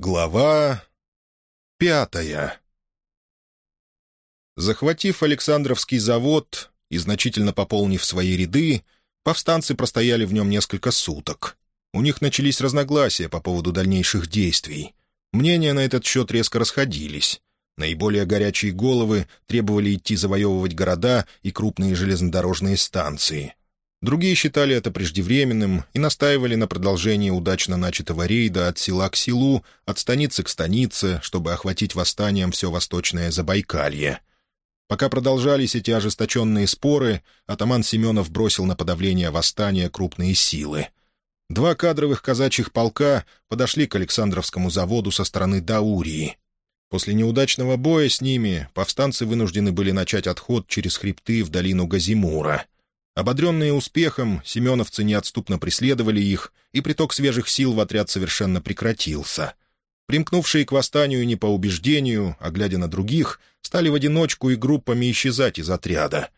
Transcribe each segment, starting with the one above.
Глава пятая Захватив Александровский завод и значительно пополнив свои ряды, повстанцы простояли в нем несколько суток. У них начались разногласия по поводу дальнейших действий. Мнения на этот счет резко расходились. Наиболее горячие головы требовали идти завоевывать города и крупные железнодорожные станции. Другие считали это преждевременным и настаивали на продолжении удачно начатого рейда от села к селу, от станицы к станице, чтобы охватить восстанием все восточное Забайкалье. Пока продолжались эти ожесточенные споры, атаман Семенов бросил на подавление восстания крупные силы. Два кадровых казачьих полка подошли к Александровскому заводу со стороны Даурии. После неудачного боя с ними повстанцы вынуждены были начать отход через хребты в долину Газимура — Ободренные успехом, семеновцы неотступно преследовали их, и приток свежих сил в отряд совершенно прекратился. Примкнувшие к восстанию не по убеждению, а глядя на других, стали в одиночку и группами исчезать из отряда.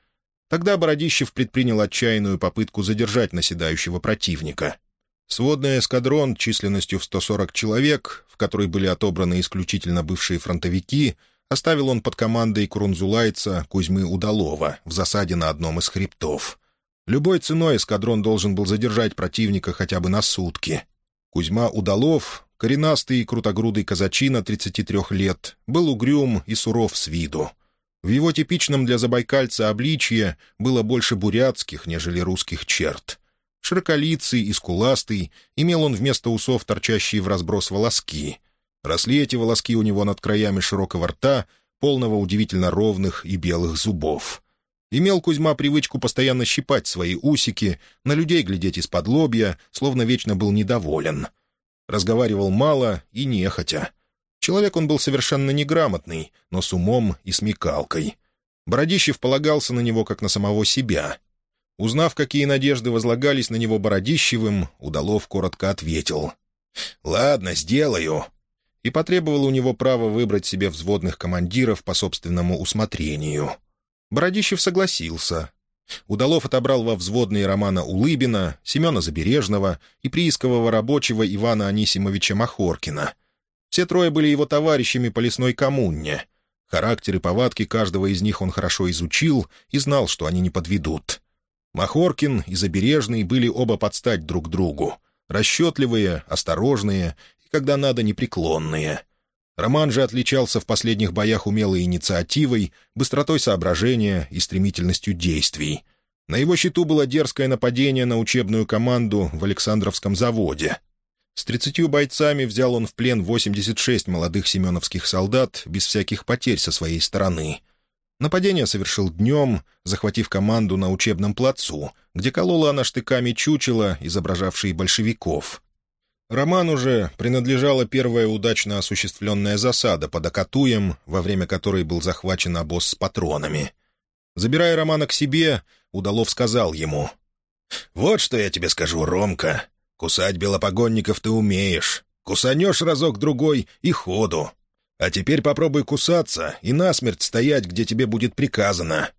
Тогда Бородищев предпринял отчаянную попытку задержать наседающего противника. Сводный эскадрон численностью в 140 человек, в который были отобраны исключительно бывшие фронтовики, оставил он под командой курунзулайца Кузьмы Удалова в засаде на одном из хребтов. Любой ценой эскадрон должен был задержать противника хотя бы на сутки. Кузьма Удалов, коренастый и крутогрудый казачина 33 лет, был угрюм и суров с виду. В его типичном для забайкальца обличье было больше бурятских, нежели русских черт. Широколицый и скуластый, имел он вместо усов торчащие в разброс волоски. Росли эти волоски у него над краями широкого рта, полного удивительно ровных и белых зубов. Имел Кузьма привычку постоянно щипать свои усики, на людей глядеть из-под лобья, словно вечно был недоволен. Разговаривал мало и нехотя. Человек он был совершенно неграмотный, но с умом и смекалкой. Бородищев полагался на него, как на самого себя. Узнав, какие надежды возлагались на него Бородищевым, Удалов коротко ответил. «Ладно, сделаю», и потребовал у него права выбрать себе взводных командиров по собственному усмотрению — Бородищев согласился. Удалов отобрал во взводные Романа Улыбина, Семена Забережного и приискового рабочего Ивана Анисимовича Махоркина. Все трое были его товарищами по лесной коммуне. Характер и повадки каждого из них он хорошо изучил и знал, что они не подведут. Махоркин и Забережный были оба подстать друг другу. Расчетливые, осторожные и, когда надо, непреклонные — Роман же отличался в последних боях умелой инициативой, быстротой соображения и стремительностью действий. На его счету было дерзкое нападение на учебную команду в Александровском заводе. С тридцатью бойцами взял он в плен 86 молодых семеновских солдат без всяких потерь со своей стороны. Нападение совершил днем, захватив команду на учебном плацу, где колола она штыками чучела, изображавшие большевиков. Роману же принадлежала первая удачно осуществленная засада под Акатуем, во время которой был захвачен обоз с патронами. Забирая Романа к себе, Удалов сказал ему, «Вот что я тебе скажу, Ромка. Кусать белопогонников ты умеешь. Кусанешь разок-другой и ходу. А теперь попробуй кусаться и насмерть стоять, где тебе будет приказано».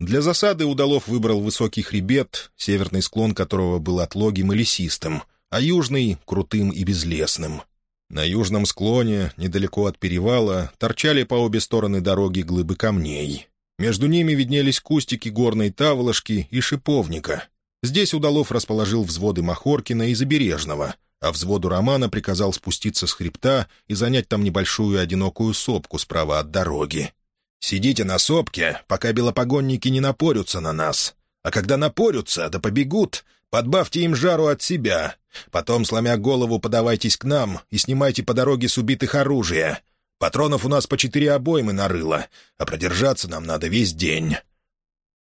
Для засады Удалов выбрал высокий хребет, северный склон которого был отлогим и лесистым — а южный — крутым и безлесным. На южном склоне, недалеко от перевала, торчали по обе стороны дороги глыбы камней. Между ними виднелись кустики горной таволошки и шиповника. Здесь Удалов расположил взводы Махоркина и Забережного, а взводу Романа приказал спуститься с хребта и занять там небольшую одинокую сопку справа от дороги. «Сидите на сопке, пока белопогонники не напорются на нас. А когда напорются, да побегут, подбавьте им жару от себя, Потом, сломя голову, подавайтесь к нам и снимайте по дороге с убитых оружия. Патронов у нас по четыре обоймы нарыло, а продержаться нам надо весь день».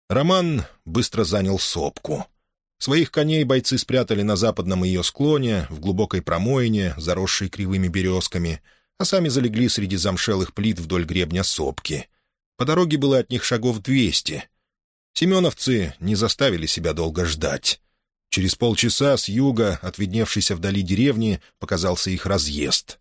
Роман быстро занял сопку. Своих коней бойцы спрятали на западном ее склоне, в глубокой промоине, заросшей кривыми березками, а сами залегли среди замшелых плит вдоль гребня сопки. По дороге было от них шагов двести. Семеновцы не заставили себя долго ждать. Через полчаса с юга, от видневшейся вдали деревни, показался их разъезд.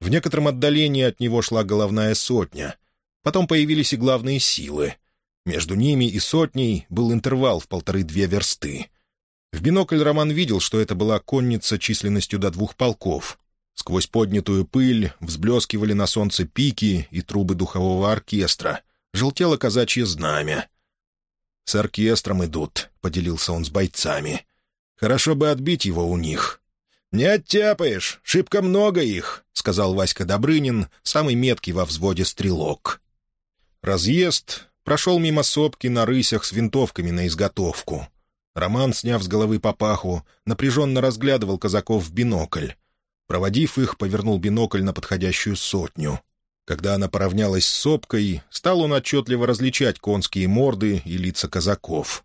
В некотором отдалении от него шла головная сотня. Потом появились и главные силы. Между ними и сотней был интервал в полторы-две версты. В бинокль Роман видел, что это была конница численностью до двух полков. Сквозь поднятую пыль взблескивали на солнце пики и трубы духового оркестра. Желтело казачье знамя. «С оркестром идут», — поделился он с бойцами. «Хорошо бы отбить его у них». «Не оттяпаешь, шибко много их», — сказал Васька Добрынин, самый меткий во взводе стрелок. Разъезд прошел мимо сопки на рысях с винтовками на изготовку. Роман, сняв с головы папаху, напряженно разглядывал казаков в бинокль. Проводив их, повернул бинокль на подходящую сотню. Когда она поравнялась с сопкой, стал он отчетливо различать конские морды и лица казаков.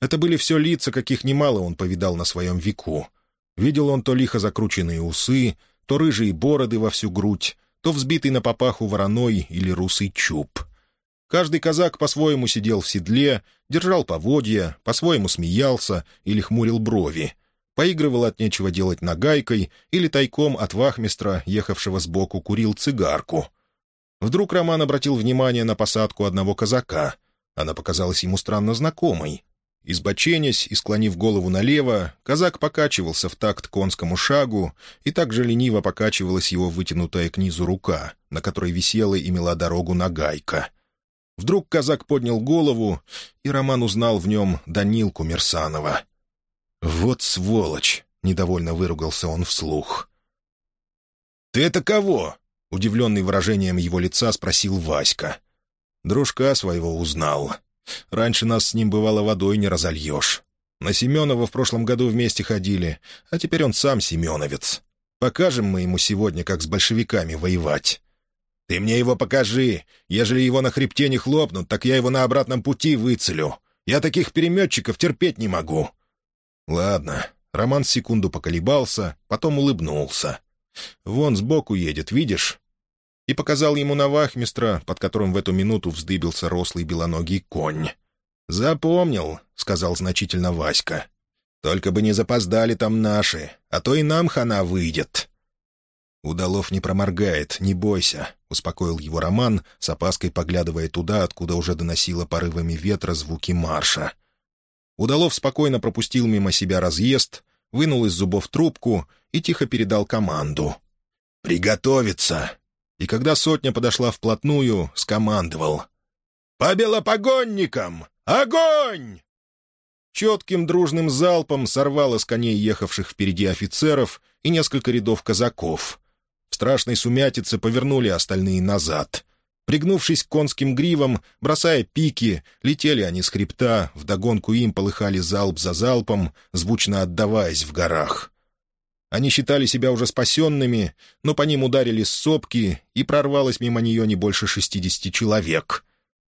Это были все лица, каких немало он повидал на своем веку. Видел он то лихо закрученные усы, то рыжие бороды во всю грудь, то взбитый на попаху вороной или русый чуб. Каждый казак по-своему сидел в седле, держал поводья, по-своему смеялся или хмурил брови, поигрывал от нечего делать нагайкой или тайком от вахмистра, ехавшего сбоку, курил цигарку. Вдруг Роман обратил внимание на посадку одного казака. Она показалась ему странно знакомой. Избоченясь и склонив голову налево, казак покачивался в такт конскому шагу, и так же лениво покачивалась его вытянутая к низу рука, на которой висела и мела дорогу нагайка. Вдруг казак поднял голову, и Роман узнал в нем Данилку Мерсанова. «Вот сволочь!» — недовольно выругался он вслух. «Ты это кого?» — удивленный выражением его лица спросил Васька. Дружка своего узнал. Раньше нас с ним бывало водой не разольешь. На Семенова в прошлом году вместе ходили, а теперь он сам семеновец. Покажем мы ему сегодня, как с большевиками воевать. «Ты мне его покажи. Ежели его на хребте не хлопнут, так я его на обратном пути выцелю. Я таких переметчиков терпеть не могу». «Ладно». Роман секунду поколебался, потом улыбнулся. «Вон сбоку едет, видишь?» И показал ему на вахмистра, под которым в эту минуту вздыбился рослый белоногий конь. «Запомнил», — сказал значительно Васька. «Только бы не запоздали там наши, а то и нам хана выйдет». «Удалов не проморгает, не бойся», — успокоил его Роман, с опаской поглядывая туда, откуда уже доносило порывами ветра звуки марша. Удалов спокойно пропустил мимо себя разъезд, вынул из зубов трубку и тихо передал команду. «Приготовиться!» И когда сотня подошла вплотную, скомандовал. «По белопогонникам! Огонь!» Четким дружным залпом сорвало с коней ехавших впереди офицеров и несколько рядов казаков — в страшной сумятице повернули остальные назад. Пригнувшись к конским гривам, бросая пики, летели они с хребта, вдогонку им полыхали залп за залпом, звучно отдаваясь в горах. Они считали себя уже спасенными, но по ним ударили сопки, и прорвалось мимо нее не больше шестидесяти человек.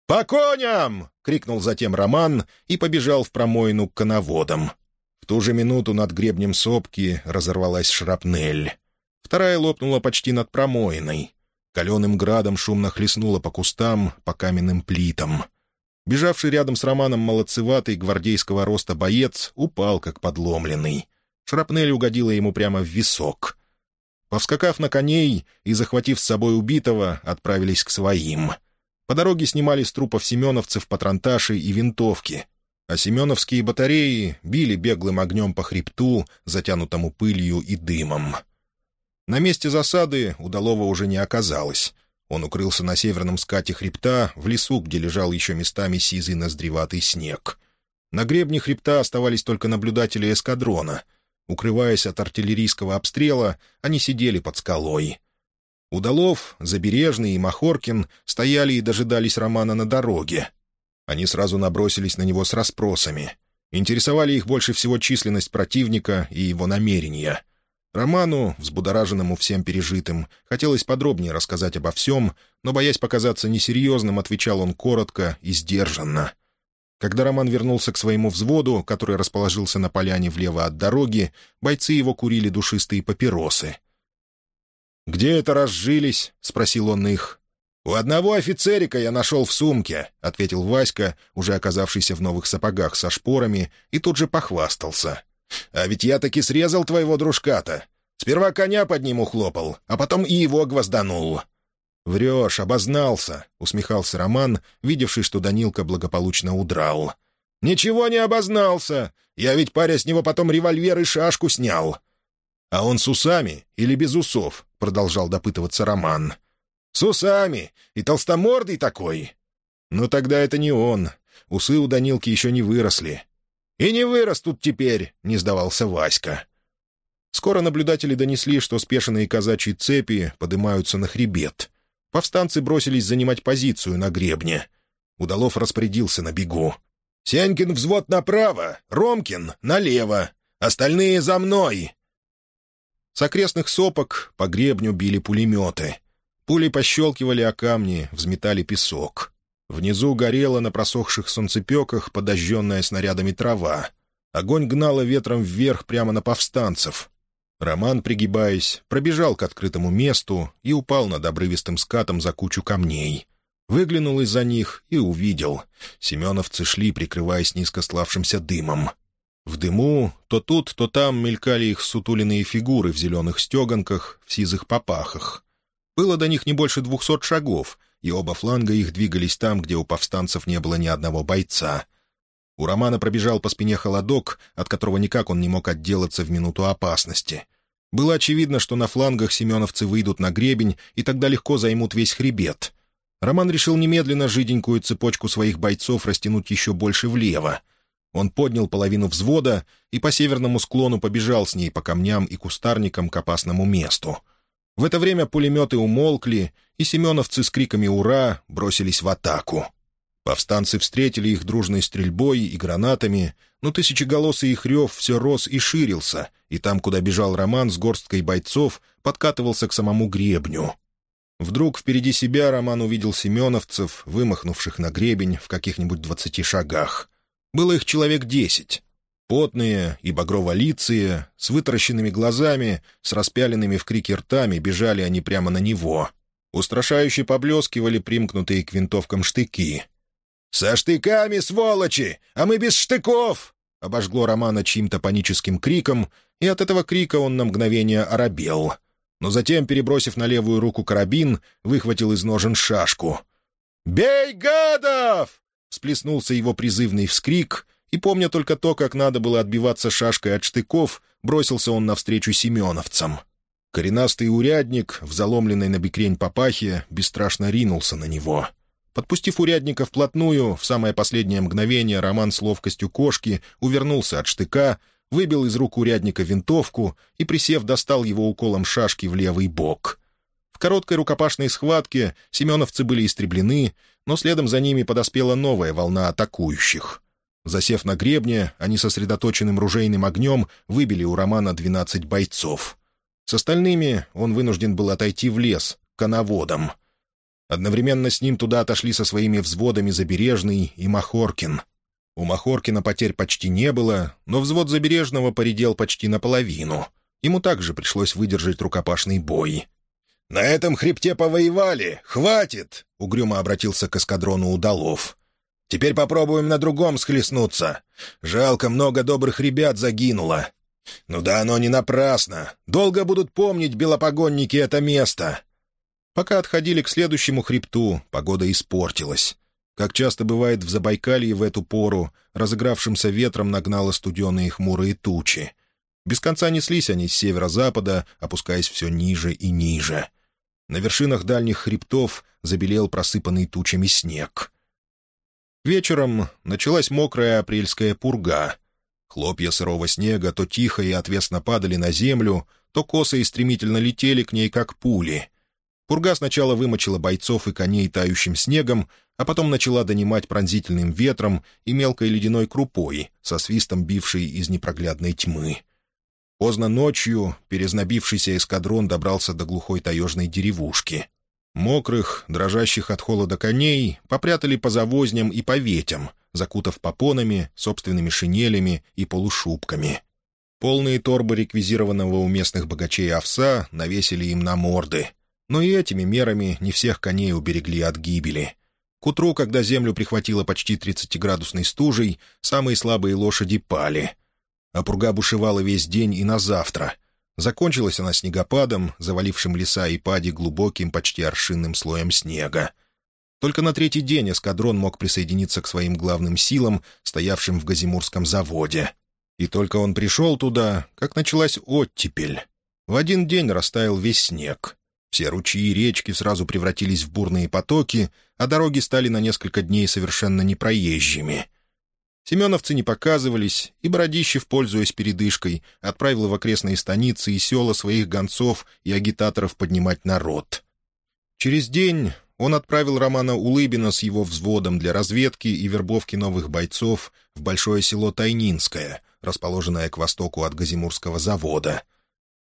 «По коням!» — крикнул затем Роман и побежал в промоину к коноводам. В ту же минуту над гребнем сопки разорвалась шрапнель. Вторая лопнула почти над промоиной. Каленым градом шумно хлестнула по кустам, по каменным плитам. Бежавший рядом с Романом молодцеватый гвардейского роста боец упал, как подломленный. Шрапнель угодила ему прямо в висок. Повскакав на коней и захватив с собой убитого, отправились к своим. По дороге снимали с трупов семеновцев патронташи и винтовки, а семеновские батареи били беглым огнем по хребту, затянутому пылью и дымом. На месте засады удалого уже не оказалось. Он укрылся на северном скате хребта, в лесу, где лежал еще местами сизый ноздреватый снег. На гребне хребта оставались только наблюдатели эскадрона. Укрываясь от артиллерийского обстрела, они сидели под скалой. Удалов, Забережный и Махоркин стояли и дожидались Романа на дороге. Они сразу набросились на него с расспросами. Интересовали их больше всего численность противника и его намерения. Роману, взбудораженному всем пережитым, хотелось подробнее рассказать обо всем, но, боясь показаться несерьезным, отвечал он коротко и сдержанно. Когда Роман вернулся к своему взводу, который расположился на поляне влево от дороги, бойцы его курили душистые папиросы. «Где это разжились?» — спросил он их. «У одного офицерика я нашел в сумке», — ответил Васька, уже оказавшийся в новых сапогах со шпорами, и тут же похвастался. А ведь я таки срезал твоего дружка-то. Сперва коня под ним ухлопал, а потом и его гвозданул». «Врешь, обознался», — усмехался Роман, видевший, что Данилка благополучно удрал. «Ничего не обознался. Я ведь паря с него потом револьвер и шашку снял». «А он с усами или без усов?» — продолжал допытываться Роман. «С усами! И толстомордый такой!» «Ну тогда это не он. Усы у Данилки еще не выросли». «И не вырастут теперь!» — не сдавался Васька. Скоро наблюдатели донесли, что спешенные казачьи цепи поднимаются на хребет. Повстанцы бросились занимать позицию на гребне. Удалов распорядился на бегу. «Сенькин взвод направо, Ромкин налево. Остальные за мной!» С окрестных сопок по гребню били пулеметы. Пули пощелкивали о камни, взметали песок. Внизу горела на просохших солнцепеках подожженная снарядами трава. Огонь гнало ветром вверх прямо на повстанцев. Роман, пригибаясь, пробежал к открытому месту и упал над обрывистым скатом за кучу камней. Выглянул из-за них и увидел. Семеновцы шли, прикрываясь низко славшимся дымом. В дыму то тут, то там мелькали их сутуленные фигуры в зеленых стеганках, в сизых попахах. Было до них не больше двухсот шагов, и оба фланга их двигались там, где у повстанцев не было ни одного бойца. У Романа пробежал по спине холодок, от которого никак он не мог отделаться в минуту опасности. Было очевидно, что на флангах семеновцы выйдут на гребень и тогда легко займут весь хребет. Роман решил немедленно жиденькую цепочку своих бойцов растянуть еще больше влево. Он поднял половину взвода и по северному склону побежал с ней по камням и кустарникам к опасному месту. В это время пулеметы умолкли, и семеновцы с криками «Ура!» бросились в атаку. Повстанцы встретили их дружной стрельбой и гранатами, но тысячеголосый их рев все рос и ширился, и там, куда бежал Роман с горсткой бойцов, подкатывался к самому гребню. Вдруг впереди себя Роман увидел семеновцев, вымахнувших на гребень в каких-нибудь двадцати шагах. Было их человек десять. Потные и багроволицые, с вытаращенными глазами, с распяленными в крике ртами бежали они прямо на него. Устрашающе поблескивали примкнутые к винтовкам штыки. «Со штыками, сволочи! А мы без штыков!» Обожгло Романа чьим-то паническим криком, и от этого крика он на мгновение оробел. Но затем, перебросив на левую руку карабин, выхватил из ножен шашку. «Бей гадов!» — всплеснулся его призывный вскрик, и, помня только то, как надо было отбиваться шашкой от штыков, бросился он навстречу семеновцам. Коренастый урядник, в заломленной на бекрень папахе, бесстрашно ринулся на него. Подпустив урядника вплотную, в самое последнее мгновение Роман с ловкостью кошки увернулся от штыка, выбил из рук урядника винтовку и, присев, достал его уколом шашки в левый бок. В короткой рукопашной схватке семеновцы были истреблены, но следом за ними подоспела новая волна атакующих. Засев на гребне, они сосредоточенным ружейным огнем выбили у Романа двенадцать бойцов. С остальными он вынужден был отойти в лес, к коноводам. Одновременно с ним туда отошли со своими взводами Забережный и Махоркин. У Махоркина потерь почти не было, но взвод Забережного поредел почти наполовину. Ему также пришлось выдержать рукопашный бой. «На этом хребте повоевали! Хватит!» — угрюмо обратился к эскадрону Удалов. «Теперь попробуем на другом схлестнуться. Жалко, много добрых ребят загинуло. «Ну да оно не напрасно. Долго будут помнить белопогонники это место». Пока отходили к следующему хребту, погода испортилась. Как часто бывает в Забайкалье в эту пору, разыгравшимся ветром нагнало студеные хмурые тучи. Без конца неслись они с северо-запада, опускаясь все ниже и ниже. На вершинах дальних хребтов забелел просыпанный тучами снег. Вечером началась мокрая апрельская пурга — Хлопья сырого снега то тихо и отвесно падали на землю, то косо и стремительно летели к ней, как пули. Пурга сначала вымочила бойцов и коней тающим снегом, а потом начала донимать пронзительным ветром и мелкой ледяной крупой, со свистом бившей из непроглядной тьмы. Поздно ночью перезнобившийся эскадрон добрался до глухой таежной деревушки. Мокрых, дрожащих от холода коней попрятали по завозням и по ветям, закутав попонами, собственными шинелями и полушубками. Полные торбы реквизированного у местных богачей овса навесили им на морды. Но и этими мерами не всех коней уберегли от гибели. К утру, когда землю прихватило почти 30-градусной стужей, самые слабые лошади пали. А пурга бушевала весь день и на завтра. Закончилась она снегопадом, завалившим леса и пади глубоким, почти аршинным слоем снега. Только на третий день эскадрон мог присоединиться к своим главным силам, стоявшим в Газимурском заводе. И только он пришел туда, как началась оттепель. В один день растаял весь снег. Все ручьи и речки сразу превратились в бурные потоки, а дороги стали на несколько дней совершенно непроезжими. Семеновцы не показывались, и Бородищев, пользуясь передышкой, отправил в окрестные станицы и села своих гонцов и агитаторов поднимать народ. Через день он отправил Романа Улыбина с его взводом для разведки и вербовки новых бойцов в большое село Тайнинское, расположенное к востоку от Газимурского завода.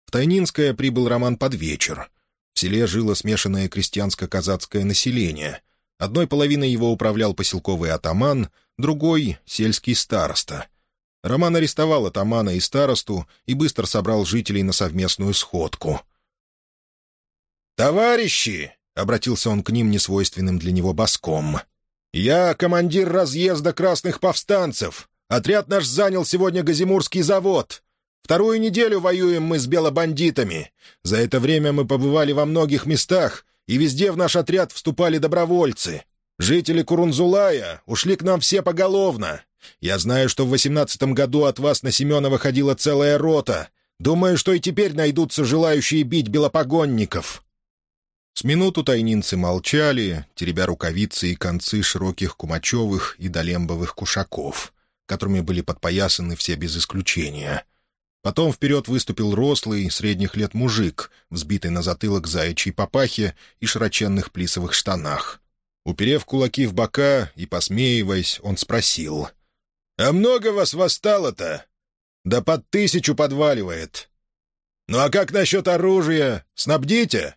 В Тайнинское прибыл Роман под вечер — в селе жило смешанное крестьянско-казацкое население. Одной половиной его управлял поселковый атаман, другой — сельский староста. Роман арестовал атамана и старосту и быстро собрал жителей на совместную сходку. «Товарищи!» — обратился он к ним несвойственным для него боском. «Я командир разъезда красных повстанцев. Отряд наш занял сегодня Газимурский завод. Вторую неделю воюем мы с белобандитами. За это время мы побывали во многих местах, и везде в наш отряд вступали добровольцы. Жители Курунзулая ушли к нам все поголовно. Я знаю, что в восемнадцатом году от вас на Семена выходила целая рота. Думаю, что и теперь найдутся желающие бить белопогонников». С минуту тайнинцы молчали, теребя рукавицы и концы широких кумачевых и долембовых кушаков, которыми были подпоясаны все без исключения. Потом вперед выступил рослый, средних лет мужик, взбитый на затылок заячьей папахе и широченных плисовых штанах. Уперев кулаки в бока и посмеиваясь, он спросил. «А много вас восстало-то?» «Да под тысячу подваливает». «Ну а как насчет оружия? Снабдите?»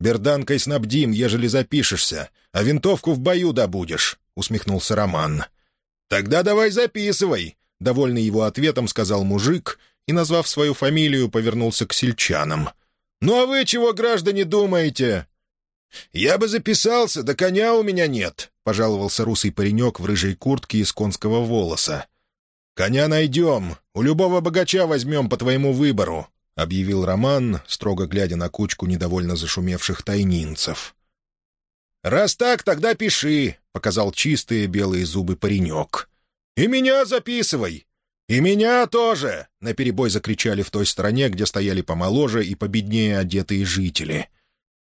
«Берданкой снабдим, ежели запишешься, а винтовку в бою добудешь», — усмехнулся Роман. «Тогда давай записывай», — довольный его ответом сказал мужик и, назвав свою фамилию, повернулся к сельчанам. «Ну а вы чего, граждане, думаете?» «Я бы записался, да коня у меня нет», — пожаловался русый паренек в рыжей куртке из конского волоса. «Коня найдем. У любого богача возьмем по твоему выбору», — объявил Роман, строго глядя на кучку недовольно зашумевших тайнинцев. «Раз так, тогда пиши», — показал чистые белые зубы паренек. «И меня записывай. «И меня тоже!» — наперебой закричали в той стороне, где стояли помоложе и победнее одетые жители.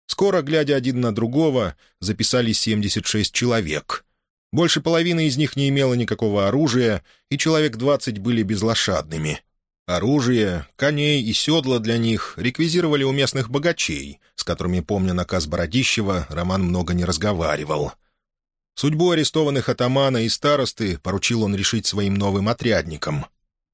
Скоро, глядя один на другого, записались 76 человек. Больше половины из них не имело никакого оружия, и человек 20 были безлошадными. Оружие, коней и седла для них реквизировали у местных богачей, с которыми, помня наказ Бородищева, Роман много не разговаривал. Судьбу арестованных атамана и старосты поручил он решить своим новым отрядникам.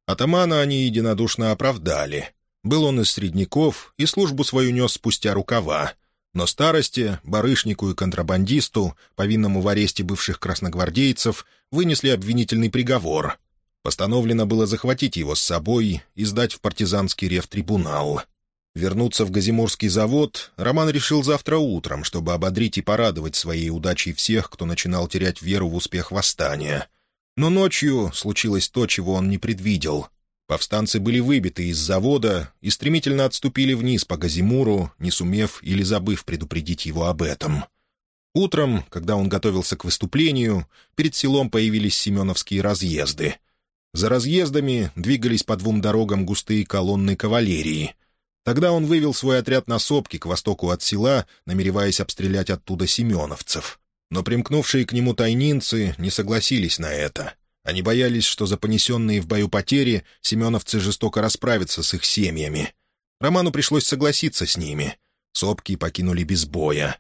Атамана они единодушно оправдали. Был он из средняков и службу свою нес спустя рукава. Но старости, барышнику и контрабандисту, повинному в аресте бывших красногвардейцев, вынесли обвинительный приговор. Постановлено было захватить его с собой и сдать в партизанский рефтрибунал. Вернуться в Газимурский завод Роман решил завтра утром, чтобы ободрить и порадовать своей удачей всех, кто начинал терять веру в успех восстания. Но ночью случилось то, чего он не предвидел. Повстанцы были выбиты из завода и стремительно отступили вниз по Газимуру, не сумев или забыв предупредить его об этом. Утром, когда он готовился к выступлению, перед селом появились семеновские разъезды. За разъездами двигались по двум дорогам густые колонны кавалерии — Тогда он вывел свой отряд на сопки к востоку от села, намереваясь обстрелять оттуда семеновцев. Но примкнувшие к нему тайнинцы не согласились на это. Они боялись, что за понесенные в бою потери семеновцы жестоко расправятся с их семьями. Роману пришлось согласиться с ними. Сопки покинули без боя.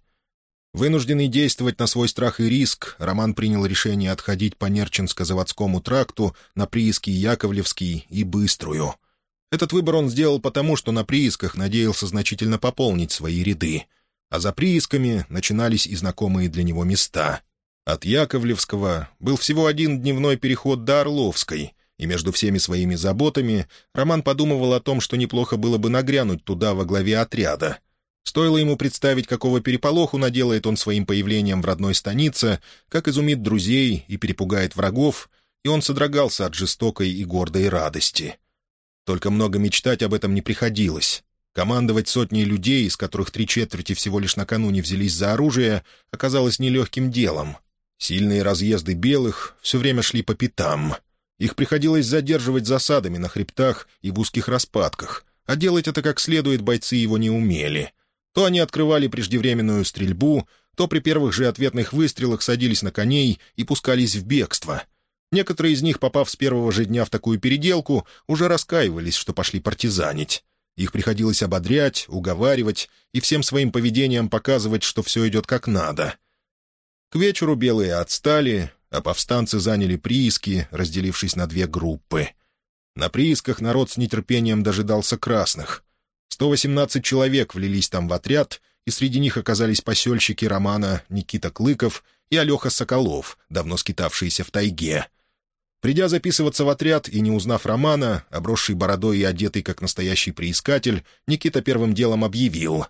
Вынужденный действовать на свой страх и риск, Роман принял решение отходить по Нерчинско-заводскому тракту на прииски Яковлевский и Быструю — этот выбор он сделал потому, что на приисках надеялся значительно пополнить свои ряды, а за приисками начинались и знакомые для него места. От Яковлевского был всего один дневной переход до Орловской, и между всеми своими заботами Роман подумывал о том, что неплохо было бы нагрянуть туда во главе отряда. Стоило ему представить, какого переполоху наделает он своим появлением в родной станице, как изумит друзей и перепугает врагов, и он содрогался от жестокой и гордой радости — только много мечтать об этом не приходилось. Командовать сотней людей, из которых три четверти всего лишь накануне взялись за оружие, оказалось нелегким делом. Сильные разъезды белых все время шли по пятам. Их приходилось задерживать засадами на хребтах и в узких распадках, а делать это как следует бойцы его не умели. То они открывали преждевременную стрельбу, то при первых же ответных выстрелах садились на коней и пускались в бегство. Некоторые из них, попав с первого же дня в такую переделку, уже раскаивались, что пошли партизанить. Их приходилось ободрять, уговаривать и всем своим поведением показывать, что все идет как надо. К вечеру белые отстали, а повстанцы заняли прииски, разделившись на две группы. На приисках народ с нетерпением дожидался красных. 118 человек влились там в отряд, и среди них оказались посельщики Романа Никита Клыков и Алеха Соколов, давно скитавшиеся в тайге — Придя записываться в отряд и не узнав Романа, обросший бородой и одетый как настоящий приискатель, Никита первым делом объявил.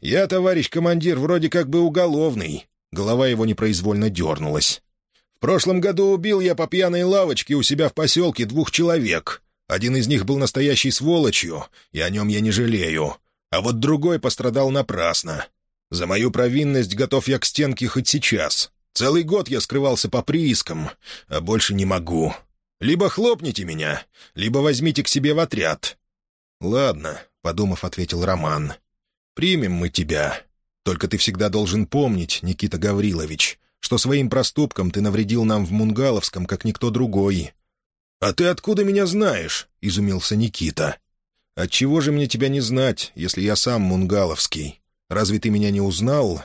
«Я, товарищ командир, вроде как бы уголовный». Голова его непроизвольно дернулась. «В прошлом году убил я по пьяной лавочке у себя в поселке двух человек. Один из них был настоящей сволочью, и о нем я не жалею. А вот другой пострадал напрасно. За мою провинность готов я к стенке хоть сейчас. Целый год я скрывался по приискам, а больше не могу. Либо хлопните меня, либо возьмите к себе в отряд». «Ладно», — подумав, ответил Роман. «Примем мы тебя. Только ты всегда должен помнить, Никита Гаврилович, что своим проступком ты навредил нам в Мунгаловском, как никто другой». «А ты откуда меня знаешь?» — изумился Никита. «Отчего же мне тебя не знать, если я сам Мунгаловский? Разве ты меня не узнал?»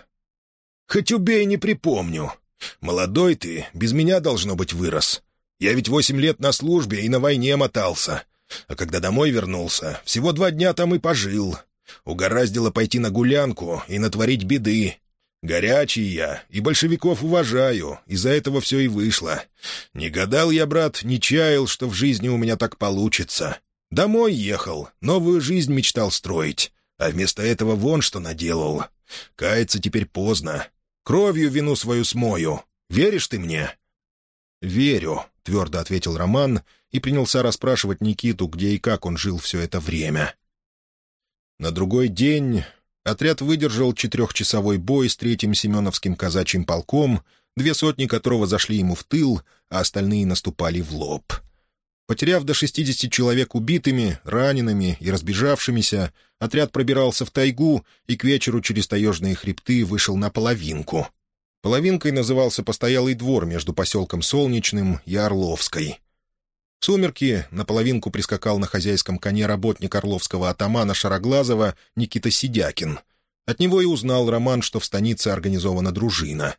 «Хоть убей, не припомню. Молодой ты, без меня, должно быть, вырос. Я ведь восемь лет на службе и на войне мотался. А когда домой вернулся, всего два дня там и пожил. Угораздило пойти на гулянку и натворить беды. Горячий я, и большевиков уважаю, из-за этого все и вышло. Не гадал я, брат, не чаял, что в жизни у меня так получится. Домой ехал, новую жизнь мечтал строить, а вместо этого вон что наделал. Каяться теперь поздно, Кровью вину свою смою. Веришь ты мне?» «Верю», — твердо ответил Роман и принялся расспрашивать Никиту, где и как он жил все это время. На другой день отряд выдержал четырехчасовой бой с третьим Семеновским казачьим полком, две сотни которого зашли ему в тыл, а остальные наступали в лоб. Потеряв до 60 человек убитыми, ранеными и разбежавшимися, отряд пробирался в тайгу и к вечеру через таежные хребты вышел на половинку. Половинкой назывался постоялый двор между поселком Солнечным и Орловской. В сумерки на половинку прискакал на хозяйском коне работник орловского атамана Шароглазова Никита Сидякин. От него и узнал Роман, что в станице организована дружина.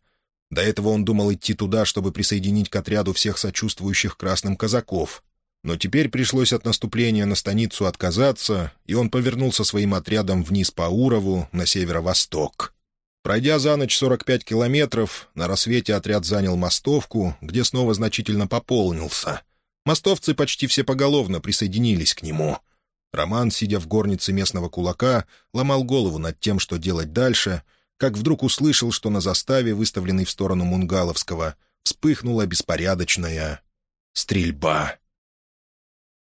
До этого он думал идти туда, чтобы присоединить к отряду всех сочувствующих красным казаков, но теперь пришлось от наступления на станицу отказаться, и он повернулся своим отрядом вниз по Урову на северо-восток. Пройдя за ночь 45 километров, на рассвете отряд занял мостовку, где снова значительно пополнился. Мостовцы почти все поголовно присоединились к нему. Роман, сидя в горнице местного кулака, ломал голову над тем, что делать дальше, как вдруг услышал, что на заставе, выставленной в сторону Мунгаловского, вспыхнула беспорядочная стрельба.